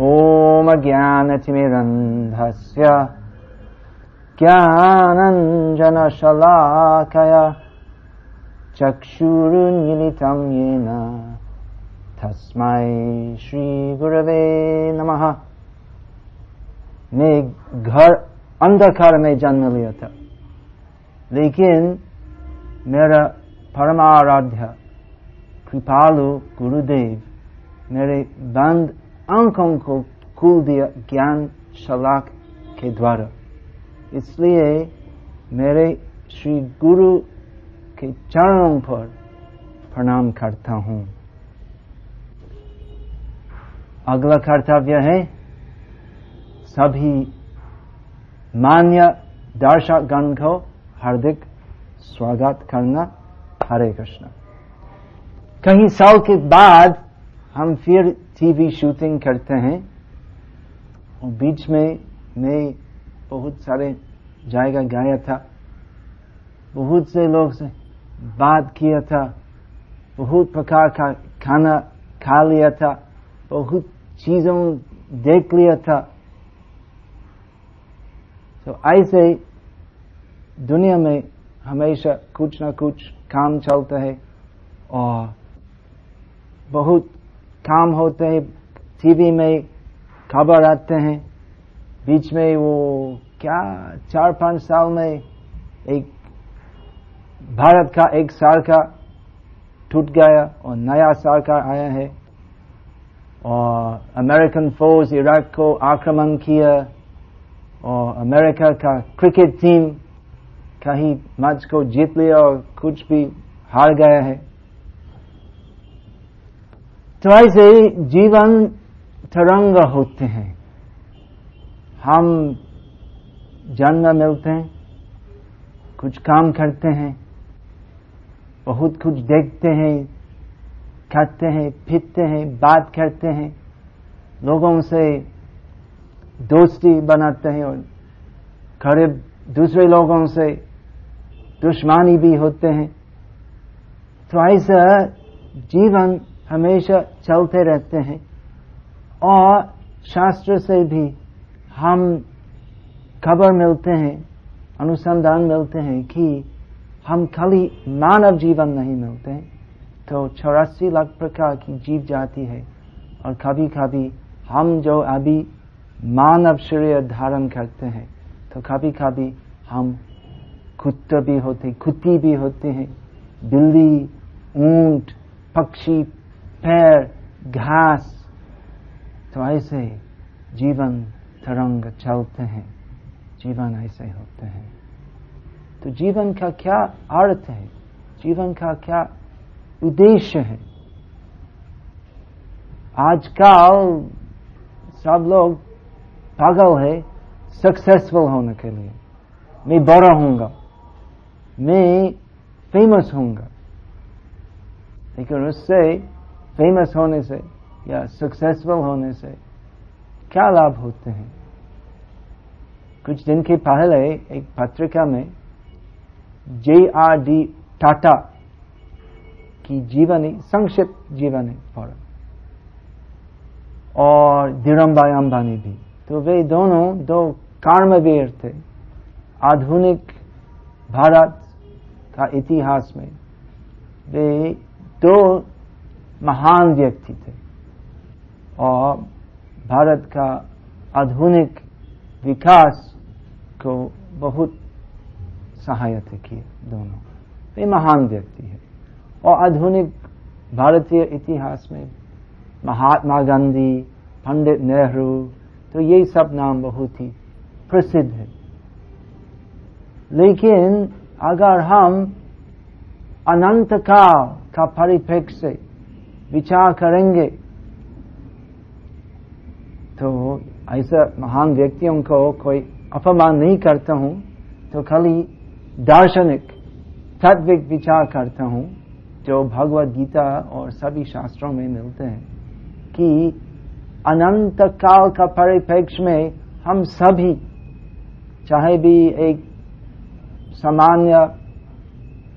ॐ ज्ञानतिमिरन्धस्य ज्ञानञ्जनशलाकय चक्षुरुन्मिलितं येन तस्मै श्रीगुरवे नमः। मैं घर अंधकार में जन्म लिया था। लेकिन मेरा परमाराध्य कृपालु गुरुदेव मेरे बंद आँखों को खुल दिया ज्ञान शलाक के द्वारा। इसलिए मेरे श्री गुरु के चरणों पर प्रणाम करता हूँ। अगला कर्तव्य है, सभी मान्य दर्शकगण को हार्दिक स्वागत करना। हरे कृष्ण। कहीं साल के बाद हम फिर टीवी शूटिंग करते हैं और बीच में मैं बहुत सारे जायगा गाया था। बहुत से लोग से बात किया था। बहुत प्रकार का खाना खा लिया था। बहुत चीज़ों देख लिया था। तो ऐसे दुनिया में हमेशा कुछ ना कुछ काम चलता है और बहुत काम होते हैं, टीवी में खबर आते हैं, बीच में वो क्या चार पाँच साल में एक भारत का एक साल का टूट गया और नया साल का आया है। और अमेरिकन फोर्स इराक को आक्रमण किया और अमेरिका का क्रिकेट टीम कहीं मैच को जीत लिया और कुछ भी हार गया है। तो ऐसे जीवन तरंग होते हैं। हम जन्म मिलते हैं, कुछ काम करते हैं, बहुत कुछ देखते हैं, खाते हैं, पीते हैं, बात करते हैं, लोगों से दोस्ती बनाते हैं और करीब दूसरे लोगों से दुश्मनी भी होते हैं। तो ऐसा जीवन हमेशा चलते रहते हैं। और शास्त्र से भी हम खबर मिलते हैं, अनुसंधान मिलते हैं कि हम खाली मानव जीवन नहीं मिलते। हैं तो चौरासी लाख प्रकार की जीव जाति है और कभी कभी हम जो अभी मानव शरीर धारण करते हैं तो कभी कभी हम कुत्ते भी होते, कुत्ती भी होते हैं, बिल्ली, ऊँट, पक्षी पैर घास तो ऐसे जीवन तरंग चलते हैं, जीवन ऐसे होते हैं। तो जीवन का क्या अर्थ है? जीवन का क्या उद्देश्य है? आजकल सब लोग पागल है सक्सेसफुल होने के लिए। मैं बड़ा हूँगा मैं फ़ेमस हूँगा लेकिन उससे फ़ेमस होने से या सक्सेसफुल होने से क्या लाभ होते हैं? कुछ दिन के पहले एक पत्रिका में जे आर डी टाटा की जीवनी, संक्षिप्त जीवनी पढ़ा और धीरमबाई अंबानी भी। तो वे दोनों दो कर्मवीर थे। आधुनिक भारत का इतिहास में वे दो महान व्यक्ति थे। और भारत का आधुनिक विकास को बहुत सहायता किए दोनों। वे महान व्यक्ति है। और आधुनिक भारतीय इतिहास में महात्मा गांधी, पंडित नेहरू तो ये सब नाम बहुत ही प्रसिद्ध है। लेकिन अगर हम अनंत काल का परिप्रेक्ष्य विचार करेंगे। तो ऐसा महान व्यक्तियों को कोई अपमान नहीं करता हूँ तो खाली दार्शनिक तात्विक विचार करता हूँ, जो भगवत गीता और सभी शास्त्रों में मिलते हैं, कि अनंत काल का परिप्रेक्ष्य में हम सभी, चाहे भी एक सामान्य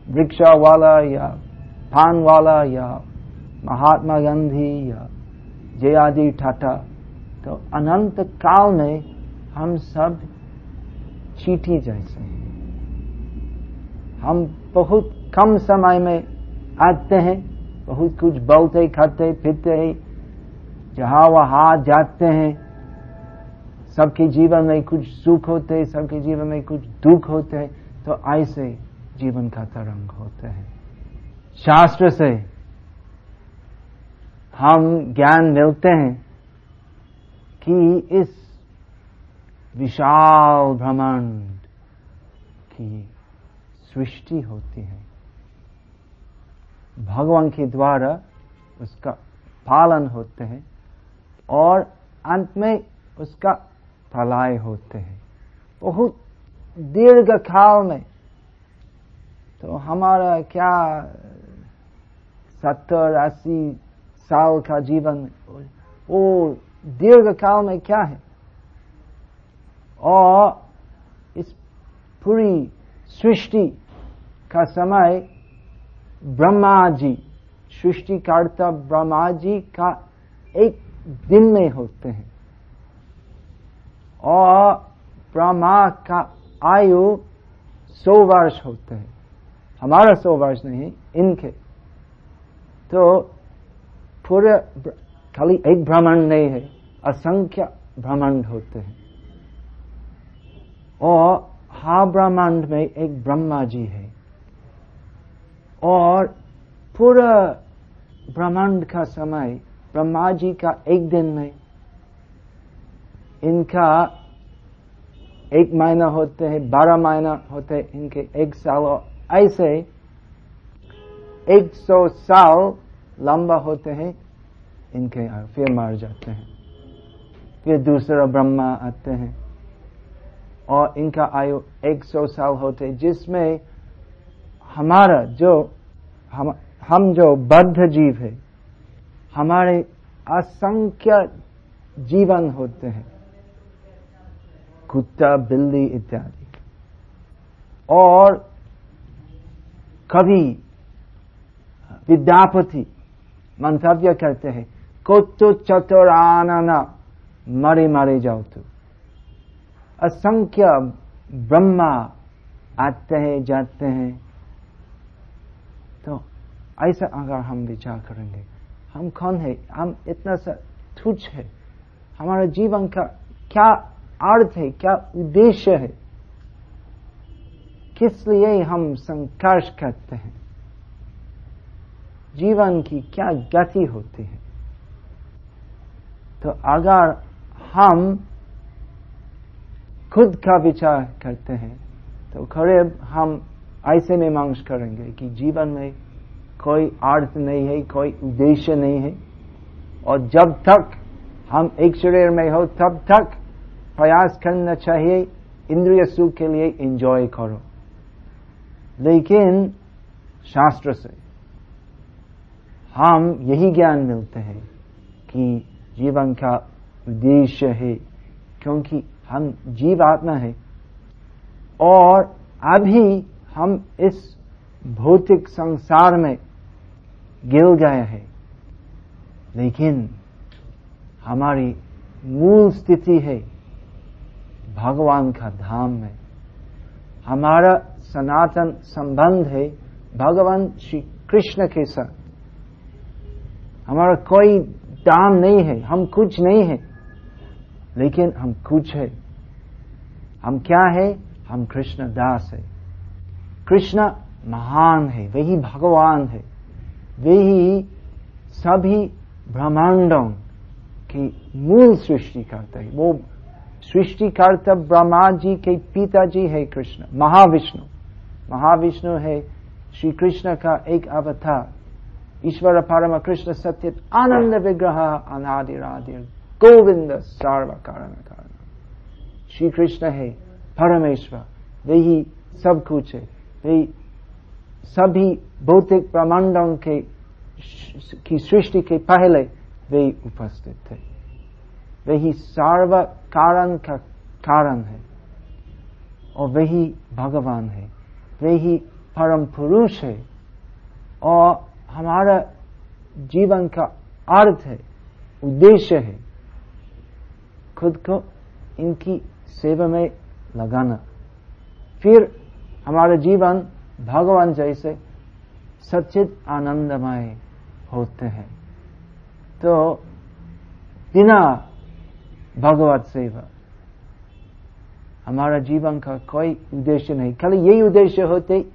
रिक्शा वाला या पान वाला या महात्मा गांधी या जयादी टाटा तो अनंत काल में हम सब चीटी जैसे हैं। हम बहुत कम समय में आते हैं, बहुत कुछ बोलते, खाते, पीते, जहाँ वहाँ जाते हैं। सबके जीवन में कुछ सुख होते हैं सबके जीवन में कुछ दुख होते हैं तो ऐसे जीवन का तरंग होते हैं। शास्त्र से हम ज्ञान मिलते हैं कि इस विशाल ब्रह्मांड की सृष्टि होती है। भगवान के द्वारा उसका पालन होते हैं और अंत में उसका प्रलय होते हैं। बहुत दीर्घ काल में तो हमारा क्या सत्तर, अस्सी साल का जीवन। वो दीर्घ काल में क्या है? और इस पूरी सृष्टि का समय ब्रह्मा जी सृष्टिकर्ता ब्रह्मा जी का एक दिन में होते हैं। और ब्रह्मा का आयु सौ वर्ष होते हैं। हमारा सौ वर्ष नहीं, इनके। तो पूरे खाली एक ब्रह्मांड नहीं है, असंख्य ब्रह्मांड होते हैं। और हा ब्रह्मांड में एक ब्रह्मा जी है। और पूरा ब्रह्मांड का समय ब्रह्मा जी का एक दिन में इनका एक महीना होते हैं, बारह महीना होते हैं, इनके एक साल और ऐसे एक सौ साल लंबा होते हैं, इनके फिर मार जाते हैं। फिर दूसरा ब्रह्मा आते हैं। और इनका आयु एक सौ साल होते जिसमें हमारा जो, हम हम जो बद्ध जीव है, हमारे असंख्य जीवन होते हैं। कुत्ता, बिल्ली इत्यादि। और कभी विद्यापति मंतव्य करते हैं, कुत्तु चतुरानना, मरे मरे जाओ तो. असंख्य ब्रह्मा आते हैं, जाते हैं। तो ऐसा अगर हम विचार करेंगे, हम कौन है? हम इतना सा तुच्छ है। हमारा जीवन का क्या अर्थ है? क्या उद्देश्य है? किस लिए हम संघर्ष करते हैं? जीवन की क्या गति होती है? तो अगर हम खुद का विचार करते हैं तो करीब हम ऐसे में मांग करेंगे कि जीवन में कोई अर्थ नहीं है, कोई उद्देश्य नहीं है। और जब तक हम एक शरीर में हो, तब तक प्रयास करना चाहिए, इंद्रिय सुख के लिए एंजॉय करो। लेकिन शास्त्र से हम यही ज्ञान मिलते हैं कि जीवन का उद्देश्य है, क्योंकि हम जीव आत्मा है। और अभी हम इस भौतिक संसार में गिर गए हैं। लेकिन हमारी मूल स्थिति है भगवान का धाम में। हमारा सनातन संबंध है भगवान श्री कृष्ण के साथ। हमारा कोई दाम नहीं है, हम कुछ नहीं है। लेकिन हम कुछ है। हम क्या है? हम कृष्ण दास है। कृष्ण महान है वही भगवान है। वही सभी ब्रह्मांडों की मूल सृष्टि करते हैं। वो सृष्टिकर्ता ब्रह्मा जी के पिताजी है कृष्ण, महाविष्णु। महाविष्णु है श्री कृष्ण का एक अवतार। ईश्वर परम कृष्ण सत्य आनंद विग्रह अनादिरादि गोविंद सर्व कारण कारण श्री कृष्ण है परमेश्वर वही सब कुछ है वही सभी भौतिक ब्रह्मांडों के की सृष्टि के पहले वे उपस्थित थे वही सर्व कारण का कारण है और वही भगवान है वही परम पुरुष है और हमारा जीवन का अर्थ है, उद्देश्य है, खुद को इनकी सेवा में लगाना। फिर हमारा जीवन भगवान जैसे सचित आनंदमय होते हैं। तो बिना भगवत सेवा हमारा जीवन का कोई उद्देश्य नहीं। खाली यही उद्देश्य होते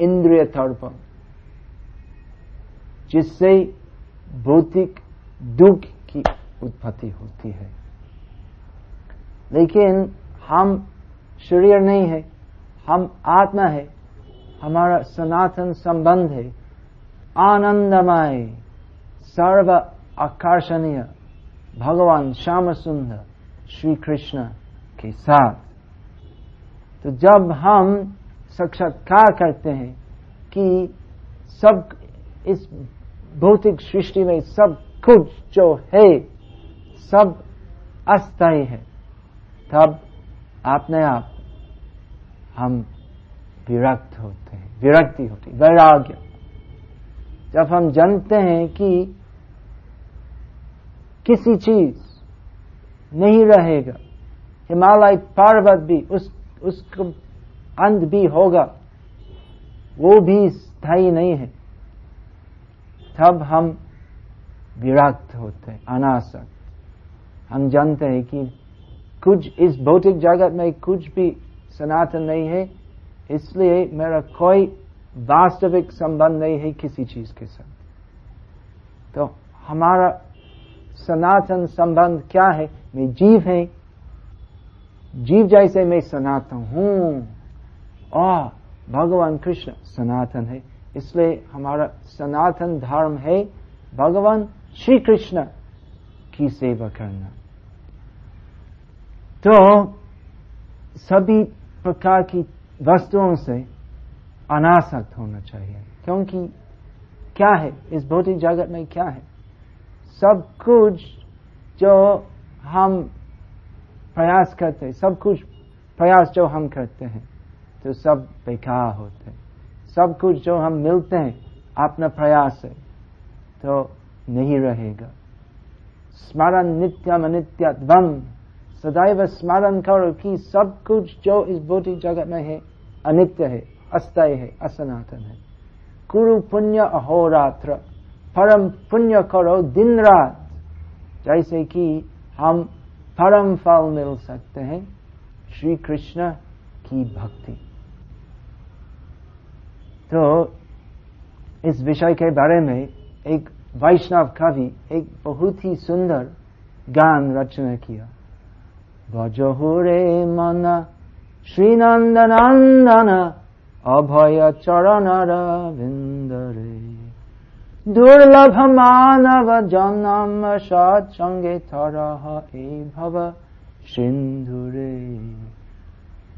इंद्रिय तर्पण। जिससे भौतिक दुख की उत्पत्ति होती है। लेकिन हम शरीर नहीं है, हम आत्मा है, हमारा सनातन संबंध है। आनंदमय, सर्व आकर्षणीय भगवान श्याम सुंदर श्री कृष्ण के साथ। तो जब हम साक्षात्कार करते हैं कि सब इस भौतिक सृष्टि में सब कुछ जो है, सब अस्थायी है। तब अपने आप हम विरक्त होते हैं, विरक्ति होती वैराग्य। जब हम जानते हैं कि किसी चीज़ नहीं रहेगा, हिमालय पर्वत भी उस, उसका अंत भी होगा, वो भी स्थायी नहीं है। तब हम विरक्त होते अनासक्त। हम जानते हैं कि कुछ इस भौतिक जगत में कुछ भी सनातन नहीं है, इसलिए मेरा कोई वास्तविक संबंध नहीं है किसी चीज़ के साथ। तो हमारा सनातन संबंध क्या है? मैं जीव है। जीव जैसे मैं सनातन हूँ। और भगवान कृष्ण सनातन है। इसलिए हमारा सनातन धर्म है भगवान श्री कृष्ण की सेवा करना। तो सभी प्रकार की वस्तुओं से अनासक्त होना चाहिए, क्योंकि क्या है? इस भौतिक जगत में क्या है? सब कुछ जो हम प्रयास करते हैं, सब कुछ प्रयास जो हम करते हैं तो सब बेकार होते हैं। सब कुछ जो हम मिलते हैं, अपना प्रयास से तो नहीं रहेगा। स्मरण नित्यम अनित्यत्वम सदैव स्मरण करो कि सब कुछ जो इस भौतिक जगत में है, अनित्य है अस्थायी है, असनातन है। कुरु पुण्य अहोरात्र, परम पुण्य करो दिन रात, जैसे कि हम परम फल मिल सकते हैं, श्री कृष्ण की भक्ति। तो इस विषय के बारे में एक वैष्णव कवि एक बहुत ही सुंदर गान रचना किया भजहुरे मन श्रीनंदनंदन अभय चरण रविंदरे दुर्लभ मानव जन्म सत्संगे थरह ए भव सिंधुरे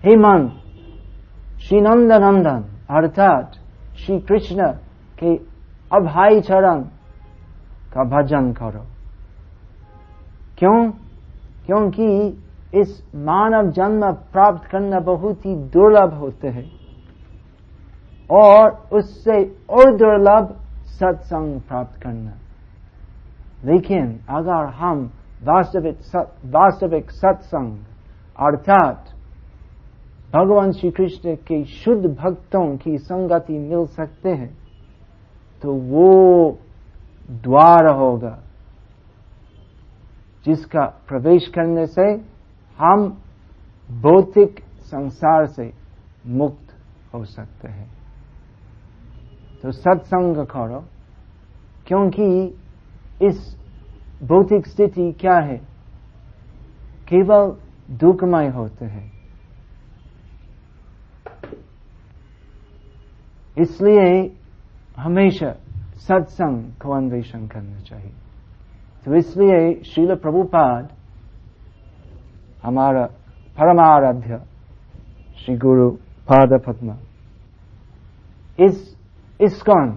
हे मन श्रीनंदनंदन अर्थात श्री कृष्ण के अभाई चरण का भजन करो। क्यों? क्योंकि इस मानव जन्म प्राप्त करना बहुत ही दुर्लभ होते हैं और उससे और दुर्लभ सत्संग प्राप्त करना। लेकिन अगर हम वास्तविक वास्तविक सत्संग, अर्थात भगवान श्री कृष्ण के शुद्ध भक्तों की संगति मिल सकते हैं तो वो द्वार होगा, जिसका प्रवेश करने से हम भौतिक संसार से मुक्त हो सकते हैं। तो सत्संग करो, क्योंकि इस भौतिक स्थिति क्या है? केवल दुखमय होते हैं। इसलिए हमेशा सत्संग को अन्वेषण करना चाहिए। तो इसलिए श्रील प्रभुपाद, हमारा परमाराध्य श्री गुरु पाद पद्मा इस, इसकॉन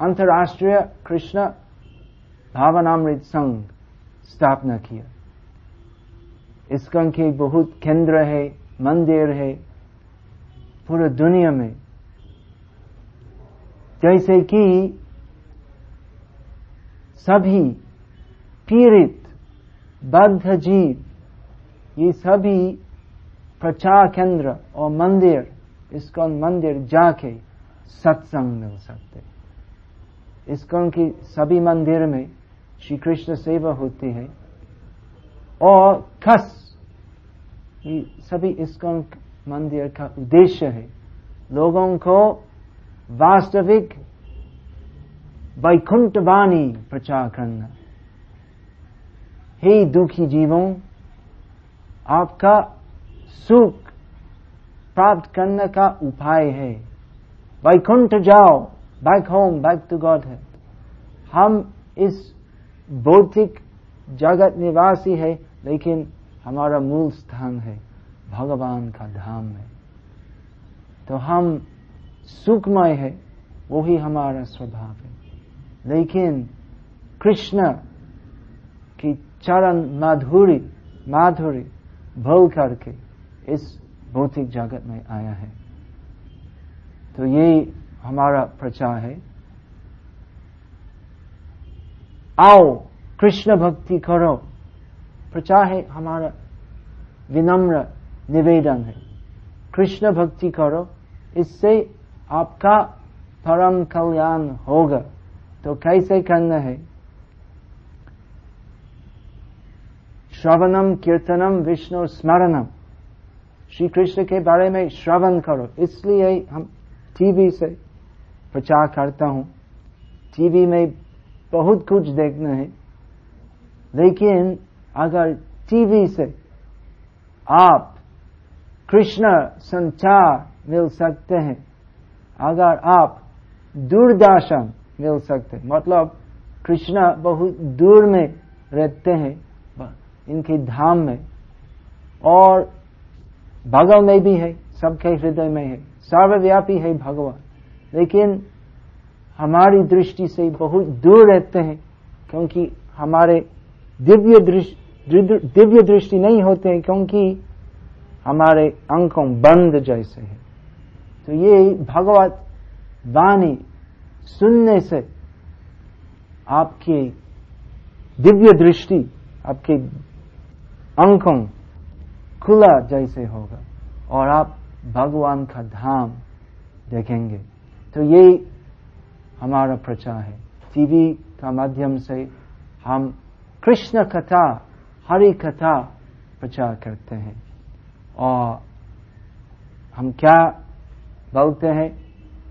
अंतर्राष्ट्रीय कृष्ण भावनामृत संघ स्थापना किया। इसकॉन के बहुत केंद्र है, मंदिर है, पूरे दुनिया में जैसे कि सभी पीड़ित बद्ध जीव ये सभी प्रचार केंद्र और मंदिर इसको मंदिर जाके सत्संग मिल सकते इसको की सभी मंदिर में श्री कृष्ण सेवा होती है और खस ये सभी इसको मंदिर का उद्देश्य है। लोगों को वास्तविक वैकुंठ वाणी प्रचार करना। हे दुखी जीवों, आपका सुख प्राप्त करने का उपाय है। वैकुंठ जाओ back home back to God है। हम इस भौतिक जगत निवासी है, लेकिन हमारा मूल स्थान है, भगवान का धाम है। तो हम सुखमय है, वही हमारा स्वभाव है। लेकिन कृष्ण की चरण माधुरी माधुरी भल करके इस भौतिक जगत में आया है। तो ये हमारा प्रचार है। आओ, कृष्ण भक्ति करो। प्रचार है, हमारा विनम्र निवेदन है। कृष्ण भक्ति करो, इससे आपका परम कल्याण होगा। तो कैसे करना है? श्रवणम, कीर्तनम, विष्णु स्मरणम। श्री कृष्ण के बारे में श्रवण करो। इसलिए हम टीवी से प्रचार करता हूँ। टीवी में बहुत कुछ देखना है। लेकिन अगर टीवी से आप कृष्ण संचार मिल सकते हैं अगर आप दूरदर्शन मिल सकते मतलब कृष्णा बहुत दूर में रहते हैं, इनके धाम में, और भगव में भी है, सबके हृदय में है, सर्वव्यापी है भगवान। लेकिन हमारी दृष्टि से बहुत दूर रहते हैं, क्योंकि हमारे दिव्य दृष्टि दिव्य दृष्टि नहीं होते हैं, क्योंकि हमारे अंकों बंद जैसे है। तो ये भगवत वाणी सुनने से आपकी दिव्य दृष्टि, आपके अंकों खुला जैसे होगा और आप भगवान का धाम देखेंगे। तो ये हमारा प्रचार है। टीवी का माध्यम से हम कृष्ण कथा, हरि कथा प्रचार करते हैं। और हम क्या बोलते हैं।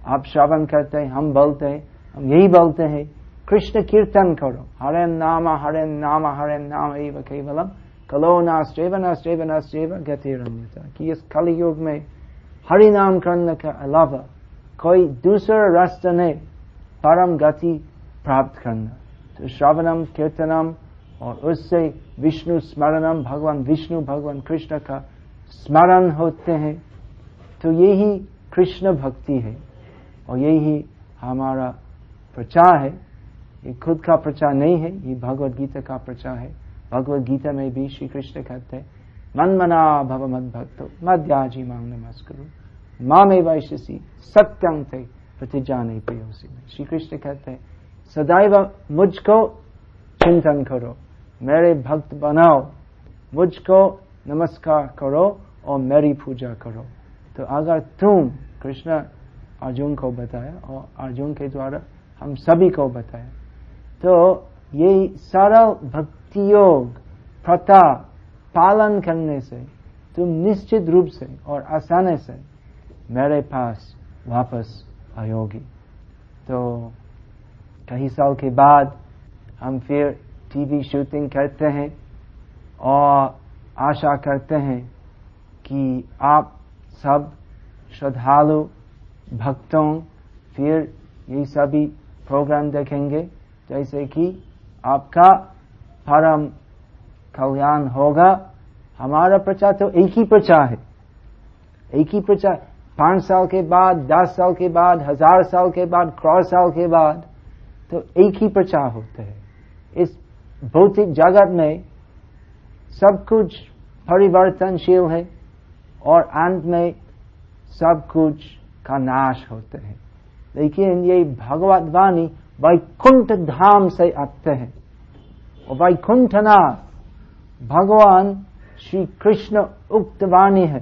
आप श्रवण करते हैं, हम बोलते हैं, हम यही बोलते हैं। कृष्ण कीर्तन करो। हरे नाम हरे नाम हरे नाम केवलम। कलो नास्ट्रेव नास्ट्रेव नास्ट्रेव गतिरन्यता कि इस कल युग में हरि नाम करने के अलावा कोई दूसरा रास्ता नहीं, परम गति प्राप्त करना। तो श्रवणम, कीर्तनम, और उससे विष्णु स्मरणम, भगवान विष्णु, भगवान कृष्ण का स्मरण होते हैं। तो यही कृष्ण भक्ति है और यही हमारा प्रचार है। ये खुद का प्रचार नहीं है, ये भगवत गीता का प्रचार है। भगवत गीता में भी श्री कृष्ण कहते हैं, मन मना भव मद भक्त मध्याजी मांग नमस्करो। माँ में वैश्यसी सत्यं थे प्रतिजा नहीं प्रियोसी श्री कृष्ण कहते हैं, सदैव मुझको चिंतन करो, मेरे भक्त बनाओ, मुझको नमस्कार करो और मेरी पूजा करो। तो अगर तुम कृष्ण अर्जुन को बताया और अर्जुन के द्वारा हम सभी को बताया। तो ये सरल भक्ति योग, प्रथा पालन करने से, तुम निश्चित रूप से और आसानी से मेरे पास वापस आयोगी तो कई साल के बाद हम फिर टीवी शूटिंग करते हैं और आशा करते हैं कि आप सब श्रद्धालु, भक्तों, फिर ये सभी प्रोग्राम देखेंगे, जैसे कि आपका परम कल्याण होगा। हमारा प्रचार तो एक ही प्रचार है। एक ही प्रचार। पाँच साल के बाद, दस साल के बाद, हज़ार साल के बाद क्रॉस साल के बाद तो एक ही प्रचार होता है। इस भौतिक जगत में सब कुछ परिवर्तनशील है और अंत में सब कुछ का नाश होते है। लेकिन ये भगवत वाणी वैकुंठ धाम से आते हैं। और वैकुंठनाथ भगवान श्री कृष्ण उक्त वाणी है।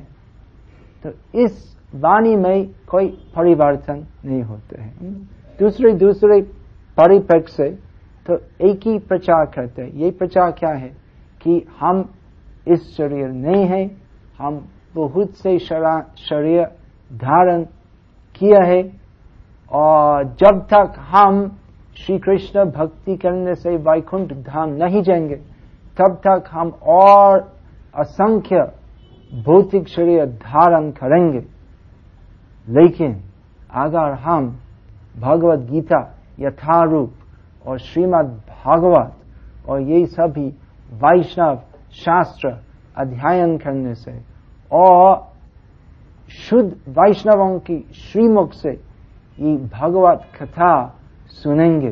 तो इस वाणी में कोई परिवर्तन नहीं होते हैं। दूसरे दूसरे परिप्रेक्ष्य से तो एक ही प्रचार करते हैं। ये प्रचार क्या है? कि हम इस शरीर नहीं है, हम बहुत से शरीर धारण किया है। और जब तक हम श्री कृष्ण भक्ति करने से वैकुंठ धाम नहीं जाएँगे, तब तक हम और असंख्य भौतिक शरीर धारण करेंगे। लेकिन अगर हम भगवत गीता, यथारूप और श्रीमद् भागवत और ये सभी वैष्णव शास्त्र अध्ययन करने से और शुद्ध वैष्णवों की श्रीमुख से ये भगवत कथा सुनेंगे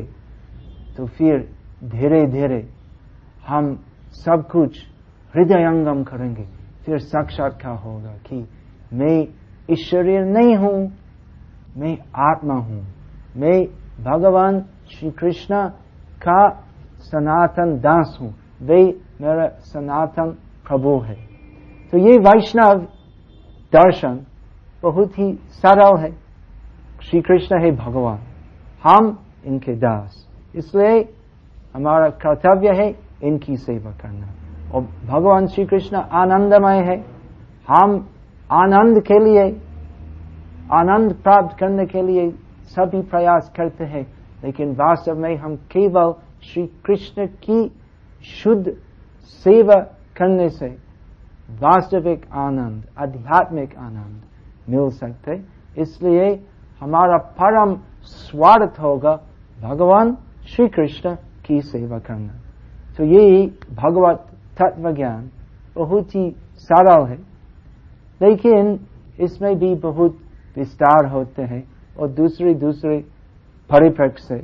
तो फिर धीरे धीरे हम सब कुछ हृदयंगम करेंगे। फिर साक्षात्कार होगा कि मैं शरीर नहीं हूँ, मैं आत्मा हूँ। मैं भगवान श्री कृष्ण का सनातन दास हूँ। वे मेरा सनातन प्रभु है। तो ये वैष्णव दर्शन बहुत ही सरल है। श्री कृष्ण है भगवान, हम इनके दास, इसलिए हमारा कर्तव्य है इनकी सेवा करना। और भगवान श्री कृष्ण आनंदमय है। हम आनंद के लिए, आनंद प्राप्त करने के लिए सभी प्रयास करते हैं, लेकिन वास्तव में हम केवल श्री कृष्ण की शुद्ध सेवा करने से वास्तविक आनंद, आध्यात्मिक आनंद मिल सकते इसलिए हमारा परम स्वार्थ होगा भगवान श्री कृष्ण की सेवा करना। तो ये भगवत तत्व ज्ञान बहुत ही सरल है। लेकिन इसमें भी बहुत विस्तार होते हैं और दूसरे दूसरे परिप्रेक्ष्य से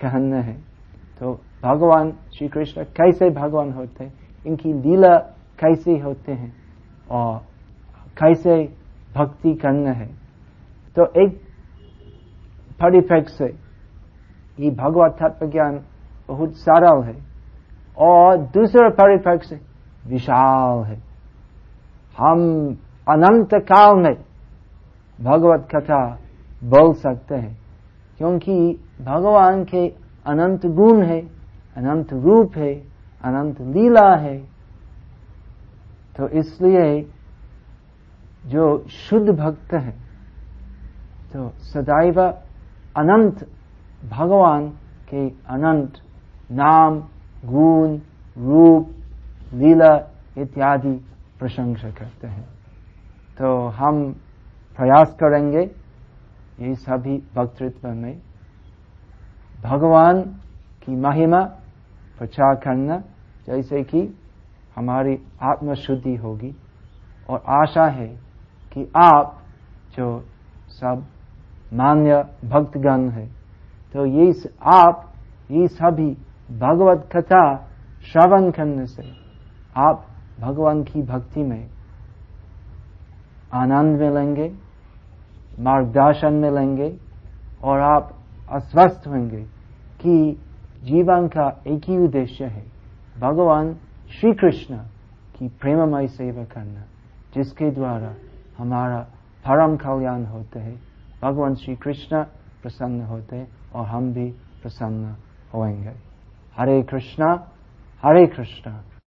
कहना है। तो भगवान श्री कृष्ण कैसे भगवान होते हैं? इनकी लीला कैसे होते हैं और कैसे भक्ति करना है। तो एक परिप्रेक्ष्य से ये भगवत तत्व ज्ञान बहुत सरल है और दूसरा परिप्रेक्ष्य विशाल है। हम अनंत काल में भगवत कथा बोल सकते हैं, क्योंकि भगवान के अनंत गुण है, अनंत रूप है, अनंत लीला है। तो इसलिए जो शुद्ध भक्त है तो सदैव अनंत भगवान के अनंत नाम, गुण, रूप, लीला इत्यादि प्रशंसा करते हैं। तो हम प्रयास करेंगे ये सभी वक्तृत्व में भगवान की महिमा प्रचार करना, जैसे कि हमारी आत्मशुद्धि होगी। और आशा है कि आप जो सब मान्य भक्तगण है तो ये आप ये सभी भगवत कथा श्रवण करने से आप भगवान की भक्ति में आनंद मिलेंगे मार्गदर्शन मिलेंगे और आप अस्वस्थ होंगे कि जीवन का एक ही उद्देश्य है, भगवान श्री कृष्ण की प्रेममय सेवा करना, जिसके द्वारा हमारा परम कल्याण होते है। भगवान श्री कृष्ण प्रसन्न होते हैं और हम भी प्रसन्न होंगे हरे कृष्णा हरे कृष्णा।